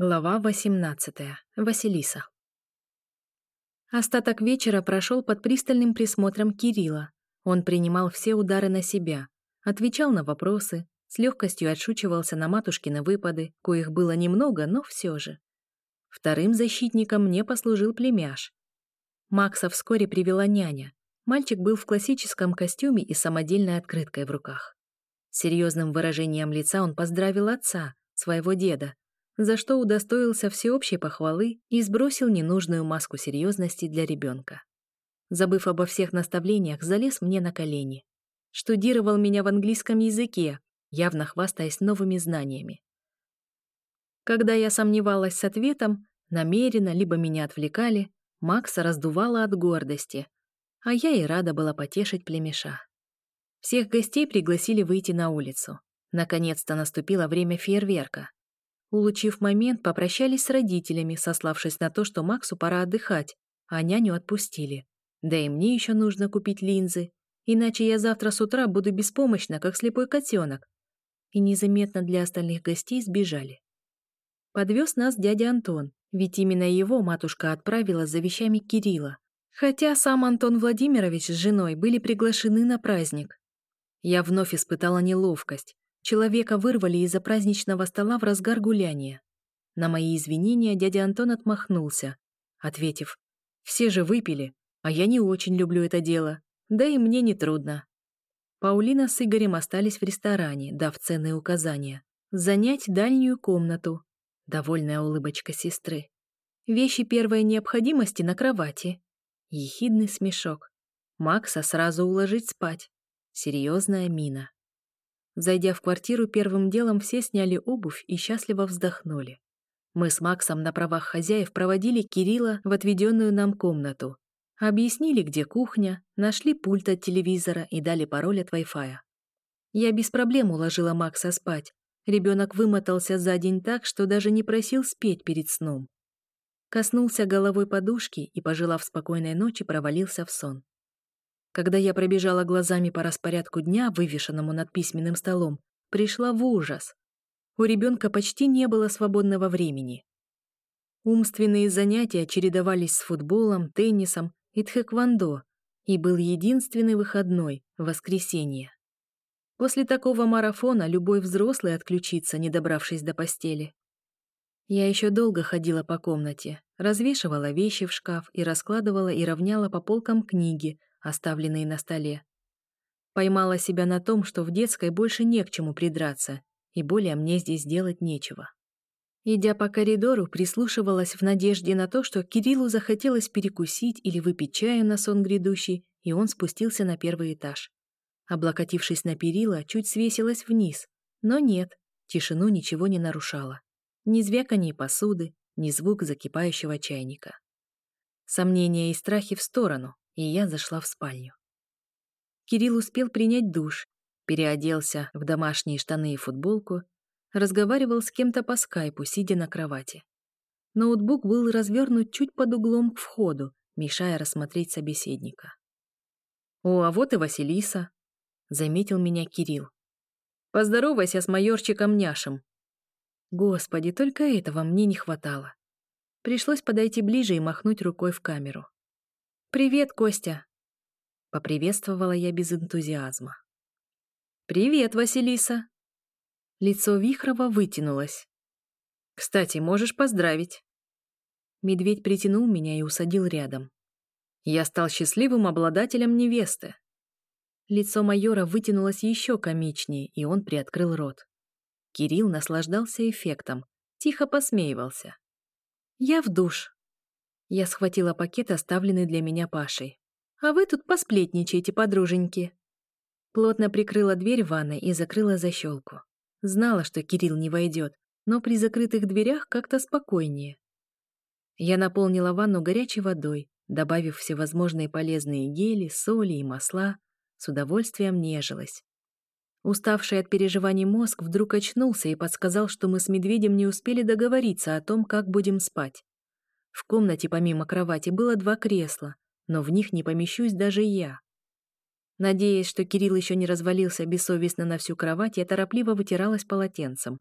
Глава 18. Василиса. Остаток вечера прошел под пристальным присмотром Кирилла. Он принимал все удары на себя, отвечал на вопросы, с легкостью отшучивался на матушкины выпады, коих было немного, но все же. Вторым защитником мне послужил племяш. Макса вскоре привела няня. Мальчик был в классическом костюме и самодельной открыткой в руках. Серьезным выражением лица он поздравил отца, своего деда, за что удостоился всеобщей похвалы и сбросил ненужную маску серьезности для ребенка. Забыв обо всех наставлениях, залез мне на колени. Штудировал меня в английском языке, явно хвастаясь новыми знаниями. Когда я сомневалась с ответом, намеренно либо меня отвлекали, Макса раздувала от гордости, а я и рада была потешить племеша. Всех гостей пригласили выйти на улицу. Наконец-то наступило время фейерверка. Улучив момент, попрощались с родителями, сославшись на то, что Максу пора отдыхать, а няню отпустили. Да и мне еще нужно купить линзы, иначе я завтра с утра буду беспомощна, как слепой котенок. И незаметно для остальных гостей сбежали. Подвез нас дядя Антон, ведь именно его матушка отправила за вещами Кирилла. Хотя сам Антон Владимирович с женой были приглашены на праздник. Я вновь испытала неловкость, Человека вырвали из-за праздничного стола в разгар гуляния. На мои извинения дядя Антон отмахнулся, ответив, «Все же выпили, а я не очень люблю это дело, да и мне не трудно». Паулина с Игорем остались в ресторане, дав ценные указания. Занять дальнюю комнату. Довольная улыбочка сестры. Вещи первой необходимости на кровати. Ехидный смешок. Макса сразу уложить спать. Серьезная мина. Зайдя в квартиру, первым делом все сняли обувь и счастливо вздохнули. Мы с Максом на правах хозяев проводили Кирилла в отведенную нам комнату. Объяснили, где кухня, нашли пульт от телевизора и дали пароль от Wi-Fi. Я без проблем уложила Макса спать. Ребенок вымотался за день так, что даже не просил спеть перед сном. Коснулся головой подушки и, пожелав спокойной ночи, провалился в сон. Когда я пробежала глазами по распорядку дня, вывешенному над письменным столом, пришла в ужас. У ребенка почти не было свободного времени. Умственные занятия чередовались с футболом, теннисом и тхэквондо, и был единственный выходной — воскресенье. После такого марафона любой взрослый отключится, не добравшись до постели. Я еще долго ходила по комнате, развешивала вещи в шкаф и раскладывала и равняла по полкам книги, оставленные на столе. Поймала себя на том, что в детской больше не к чему придраться, и более мне здесь делать нечего. Идя по коридору, прислушивалась в надежде на то, что Кириллу захотелось перекусить или выпить чаю на сон грядущий, и он спустился на первый этаж. Облокотившись на перила, чуть свесилась вниз, но нет, тишину ничего не нарушало. Ни звяканье посуды, ни звук закипающего чайника. Сомнения и страхи в сторону, и я зашла в спальню. Кирилл успел принять душ, переоделся в домашние штаны и футболку, разговаривал с кем-то по скайпу, сидя на кровати. Ноутбук был развернут чуть под углом к входу, мешая рассмотреть собеседника. «О, а вот и Василиса», — заметил меня Кирилл. «Поздоровайся с майорчиком Няшем». Господи, только этого мне не хватало. Пришлось подойти ближе и махнуть рукой в камеру. «Привет, Костя!» Поприветствовала я без энтузиазма. «Привет, Василиса!» Лицо Вихрова вытянулось. «Кстати, можешь поздравить!» Медведь притянул меня и усадил рядом. «Я стал счастливым обладателем невесты!» Лицо майора вытянулось еще комичнее, и он приоткрыл рот. Кирилл наслаждался эффектом, тихо посмеивался. «Я в душ», я схватила пакет, оставленный для меня Пашей. «А вы тут посплетничаете, подруженьки». Плотно прикрыла дверь ванной и закрыла защелку. Знала, что Кирилл не войдет, но при закрытых дверях как-то спокойнее. Я наполнила ванну горячей водой, добавив всевозможные полезные гели, соли и масла, с удовольствием нежилась. Уставший от переживаний мозг вдруг очнулся и подсказал, что мы с медведем не успели договориться о том, как будем спать. В комнате помимо кровати было два кресла, но в них не помещусь даже я. Надеясь, что Кирилл еще не развалился бессовестно на всю кровать, я торопливо вытиралась полотенцем.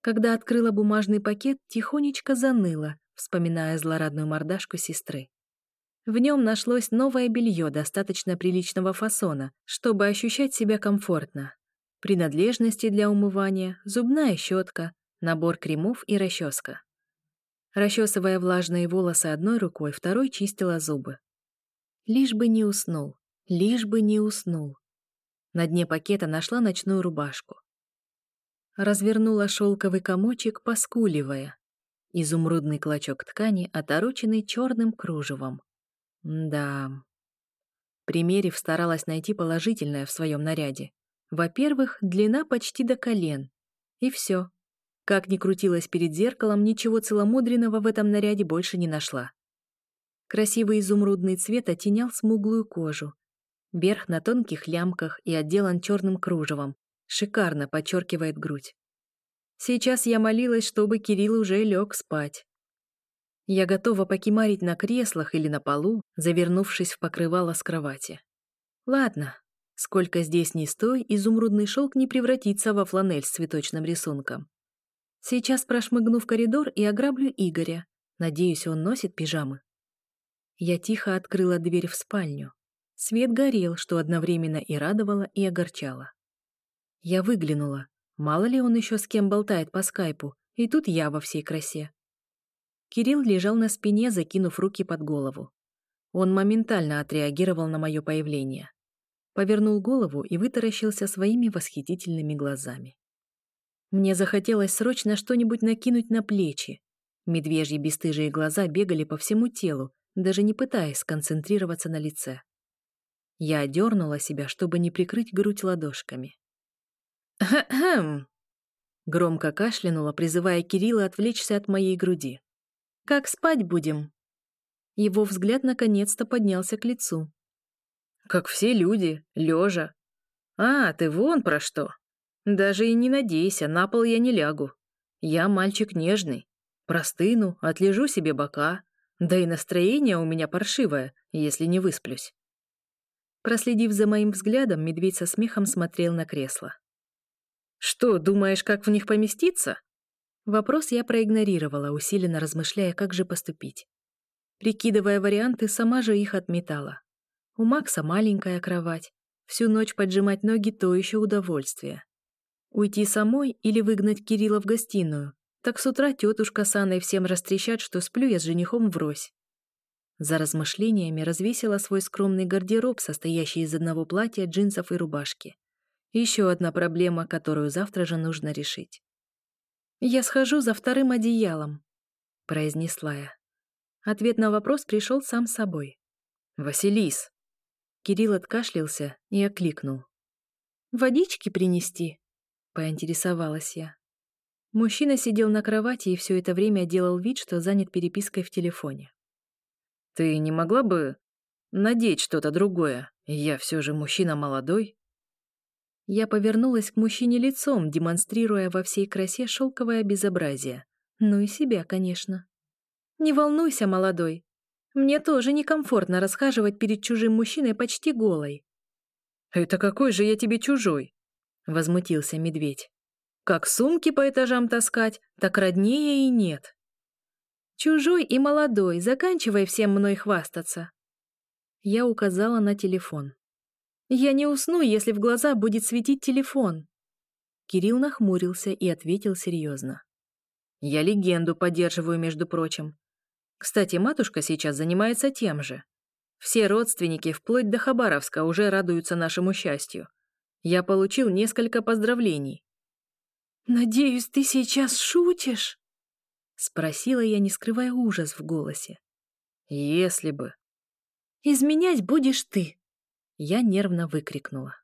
Когда открыла бумажный пакет, тихонечко заныла, вспоминая злорадную мордашку сестры. В нем нашлось новое белье достаточно приличного фасона, чтобы ощущать себя комфортно. Принадлежности для умывания, зубная щетка, набор кремов и расческа. Расчесывая влажные волосы одной рукой, второй чистила зубы. Лишь бы не уснул, лишь бы не уснул. На дне пакета нашла ночную рубашку. Развернула шелковый комочек, поскуливая. Изумрудный клочок ткани, отороченный черным кружевом. Да. Примерив, старалась найти положительное в своем наряде. Во-первых, длина почти до колен. И все. Как ни крутилась перед зеркалом, ничего целомудренного в этом наряде больше не нашла. Красивый изумрудный цвет оттенял смуглую кожу. Верх на тонких лямках и отделан черным кружевом. Шикарно подчеркивает грудь. Сейчас я молилась, чтобы Кирилл уже лег спать. Я готова покимарить на креслах или на полу, завернувшись в покрывало с кровати. Ладно, сколько здесь ни стой, изумрудный шелк не превратится во фланель с цветочным рисунком. Сейчас прошмыгну в коридор и ограблю Игоря. Надеюсь, он носит пижамы. Я тихо открыла дверь в спальню. Свет горел, что одновременно и радовало, и огорчало. Я выглянула. Мало ли он еще с кем болтает по скайпу, и тут я во всей красе. Кирилл лежал на спине, закинув руки под голову. Он моментально отреагировал на мое появление. Повернул голову и вытаращился своими восхитительными глазами. Мне захотелось срочно что-нибудь накинуть на плечи. Медвежьи бесстыжие глаза бегали по всему телу, даже не пытаясь сконцентрироваться на лице. Я одернула себя, чтобы не прикрыть грудь ладошками. «Хм!» Громко кашлянула, призывая Кирилла отвлечься от моей груди. «Как спать будем?» Его взгляд наконец-то поднялся к лицу. «Как все люди, лежа. А, ты вон про что. Даже и не надейся, на пол я не лягу. Я мальчик нежный. Простыну, отлежу себе бока. Да и настроение у меня паршивое, если не высплюсь». Проследив за моим взглядом, медведь со смехом смотрел на кресло. «Что, думаешь, как в них поместиться?» Вопрос я проигнорировала, усиленно размышляя, как же поступить. Прикидывая варианты, сама же их отметала. У Макса маленькая кровать. Всю ночь поджимать ноги — то еще удовольствие. Уйти самой или выгнать Кирилла в гостиную? Так с утра тетушка с Анной всем растрещат, что сплю я с женихом врозь. За размышлениями развесила свой скромный гардероб, состоящий из одного платья, джинсов и рубашки. Еще одна проблема, которую завтра же нужно решить. «Я схожу за вторым одеялом», — произнесла я. Ответ на вопрос пришел сам собой. «Василис!» Кирилл откашлялся и окликнул. «Водички принести?» — поинтересовалась я. Мужчина сидел на кровати и все это время делал вид, что занят перепиской в телефоне. «Ты не могла бы надеть что-то другое? Я все же мужчина молодой». Я повернулась к мужчине лицом, демонстрируя во всей красе шелковое безобразие. Ну и себя, конечно. «Не волнуйся, молодой. Мне тоже некомфортно расхаживать перед чужим мужчиной почти голой». «Это какой же я тебе чужой?» — возмутился медведь. «Как сумки по этажам таскать, так роднее и нет». «Чужой и молодой, заканчивай всем мной хвастаться». Я указала на телефон. Я не усну, если в глаза будет светить телефон. Кирилл нахмурился и ответил серьезно. Я легенду поддерживаю, между прочим. Кстати, матушка сейчас занимается тем же. Все родственники, вплоть до Хабаровска, уже радуются нашему счастью. Я получил несколько поздравлений. «Надеюсь, ты сейчас шутишь?» Спросила я, не скрывая ужас в голосе. «Если бы». «Изменять будешь ты», я нервно выкрикнула.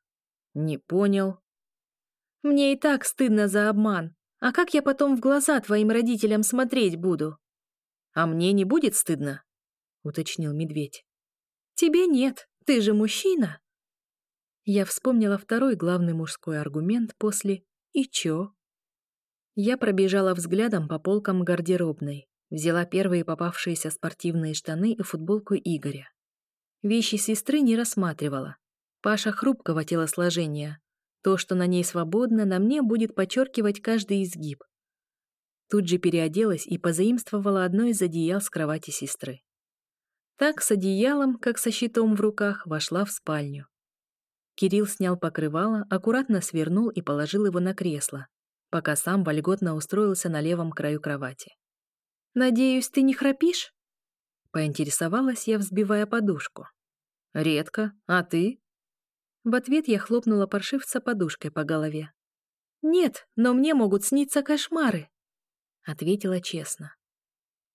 «Не понял». «Мне и так стыдно за обман. А как я потом в глаза твоим родителям смотреть буду?» «А мне не будет стыдно?» — уточнил медведь. «Тебе нет, ты же мужчина». Я вспомнила второй главный мужской аргумент после «И чё?». Я пробежала взглядом по полкам гардеробной, взяла первые попавшиеся спортивные штаны и футболку Игоря. Вещи сестры не рассматривала. Паша хрупкого телосложения. То, что на ней свободно, на мне будет подчеркивать каждый изгиб. Тут же переоделась и позаимствовала одно из одеял с кровати сестры. Так, с одеялом, как со щитом в руках, вошла в спальню. Кирилл снял покрывало, аккуратно свернул и положил его на кресло, пока сам вольготно устроился на левом краю кровати. «Надеюсь, ты не храпишь?» Поинтересовалась я, взбивая подушку. «Редко. А ты?» В ответ я хлопнула паршивца подушкой по голове. «Нет, но мне могут сниться кошмары», — ответила честно.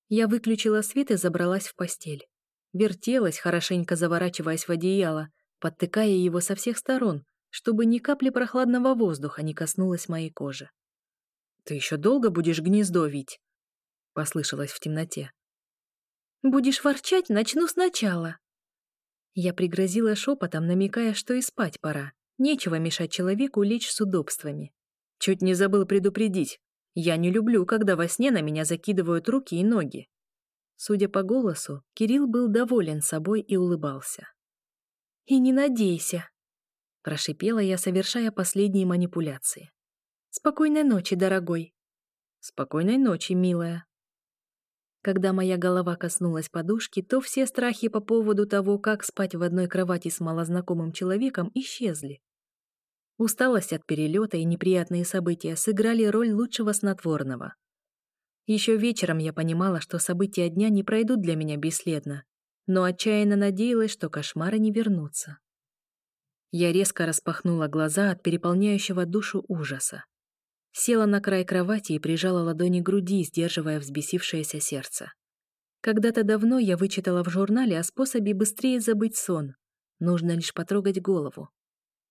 Я выключила свет и забралась в постель. Вертелась, хорошенько заворачиваясь в одеяло, подтыкая его со всех сторон, чтобы ни капли прохладного воздуха не коснулась моей кожи. «Ты еще долго будешь гнездо вить?» — послышалось в темноте. «Будешь ворчать, начну сначала». Я пригрозила шепотом, намекая, что и спать пора. Нечего мешать человеку лечь с удобствами. Чуть не забыл предупредить. Я не люблю, когда во сне на меня закидывают руки и ноги. Судя по голосу, Кирилл был доволен собой и улыбался. «И не надейся», — прошипела я, совершая последние манипуляции. «Спокойной ночи, дорогой». «Спокойной ночи, милая». Когда моя голова коснулась подушки, то все страхи по поводу того, как спать в одной кровати с малознакомым человеком, исчезли. Усталость от перелета и неприятные события сыграли роль лучшего снотворного. Еще вечером я понимала, что события дня не пройдут для меня бесследно, но отчаянно надеялась, что кошмары не вернутся. Я резко распахнула глаза от переполняющего душу ужаса. Села на край кровати и прижала ладони к груди, сдерживая взбесившееся сердце. Когда-то давно я вычитала в журнале о способе быстрее забыть сон. Нужно лишь потрогать голову.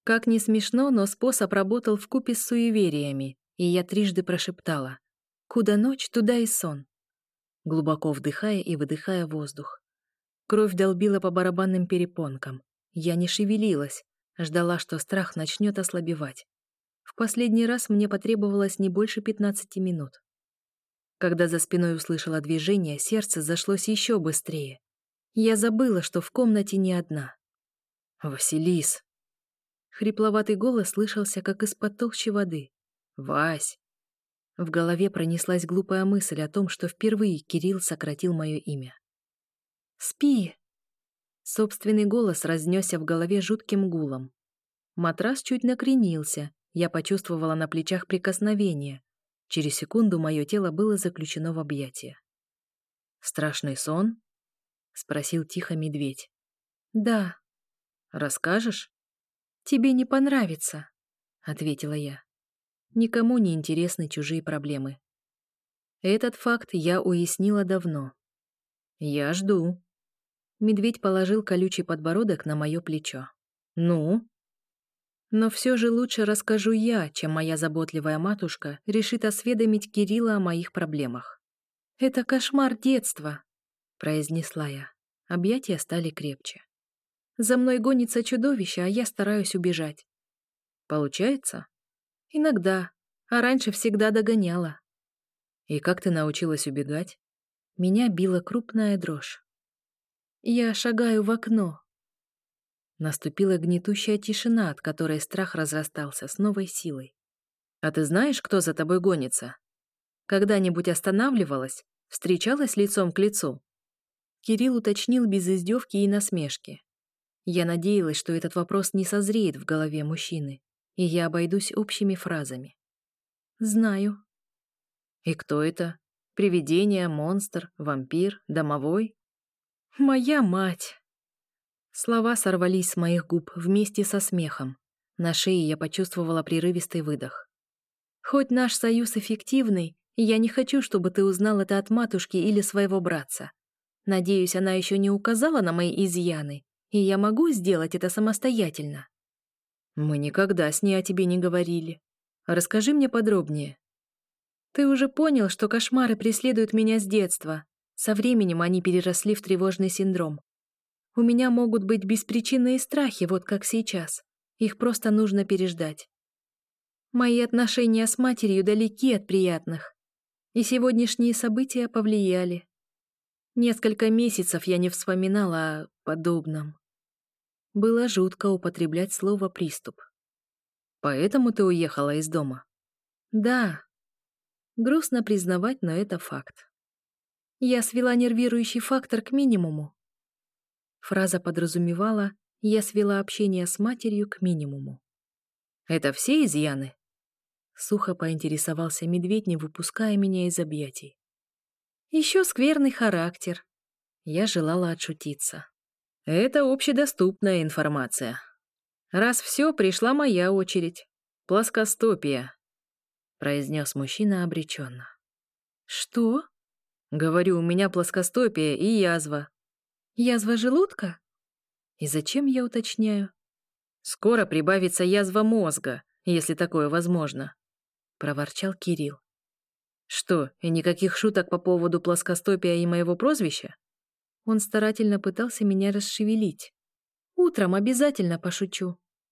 Как ни смешно, но способ работал в купе с суевериями, и я трижды прошептала «Куда ночь, туда и сон», глубоко вдыхая и выдыхая воздух. Кровь долбила по барабанным перепонкам. Я не шевелилась, ждала, что страх начнет ослабевать. В последний раз мне потребовалось не больше 15 минут. Когда за спиной услышала движение, сердце зашлось еще быстрее. Я забыла, что в комнате не одна. «Василис!» Хрипловатый голос слышался, как из-под толщи воды. «Вась!» В голове пронеслась глупая мысль о том, что впервые Кирилл сократил мое имя. «Спи!» Собственный голос разнесся в голове жутким гулом. Матрас чуть накренился, я почувствовала на плечах прикосновение. Через секунду мое тело было заключено в объятия. «Страшный сон?» — спросил тихо медведь. «Да». «Расскажешь?» «Тебе не понравится», — ответила я. Никому не интересны чужие проблемы. Этот факт я уяснила давно. «Я жду». Медведь положил колючий подбородок на мое плечо. «Ну?» Но все же лучше расскажу я, чем моя заботливая матушка решит осведомить Кирилла о моих проблемах. «Это кошмар детства», — произнесла я. Объятия стали крепче. За мной гонится чудовище, а я стараюсь убежать. Получается? Иногда, а раньше всегда догоняла. И как ты научилась убегать? Меня била крупная дрожь. Я шагаю в окно. Наступила гнетущая тишина, от которой страх разрастался с новой силой. А ты знаешь, кто за тобой гонится? Когда-нибудь останавливалась? Встречалась лицом к лицу? Кирилл уточнил без издевки и насмешки. Я надеялась, что этот вопрос не созреет в голове мужчины, и я обойдусь общими фразами. «Знаю». «И кто это? Привидение, монстр, вампир, домовой?» «Моя мать!» Слова сорвались с моих губ вместе со смехом. На шее я почувствовала прерывистый выдох. «Хоть наш союз эффективный, я не хочу, чтобы ты узнал это от матушки или своего братца. Надеюсь, она еще не указала на мои изъяны, и я могу сделать это самостоятельно. Мы никогда с ней о тебе не говорили. Расскажи мне подробнее. Ты уже понял, что кошмары преследуют меня с детства. Со временем они переросли в тревожный синдром. У меня могут быть беспричинные страхи, вот как сейчас. Их просто нужно переждать. Мои отношения с матерью далеки от приятных. И сегодняшние события повлияли. Несколько месяцев я не вспоминала о подобном. Было жутко употреблять слово «приступ». «Поэтому ты уехала из дома?» «Да». Грустно признавать, но это факт. Я свела нервирующий фактор к минимуму. Фраза подразумевала, я свела общение с матерью к минимуму. «Это все изъяны?» Сухо поинтересовался медведь, не выпуская меня из объятий. Еще скверный характер. Я желала отшутиться. Это общедоступная информация. Раз все, пришла моя очередь. Плоскостопия, произнес мужчина обреченно. Что? Говорю, у меня плоскостопие и язва. Язва желудка? И зачем я уточняю? Скоро прибавится язва мозга, если такое возможно, проворчал Кирилл. Что, и никаких шуток по поводу плоскостопия и моего прозвища? Он старательно пытался меня расшевелить. Утром обязательно пошучу.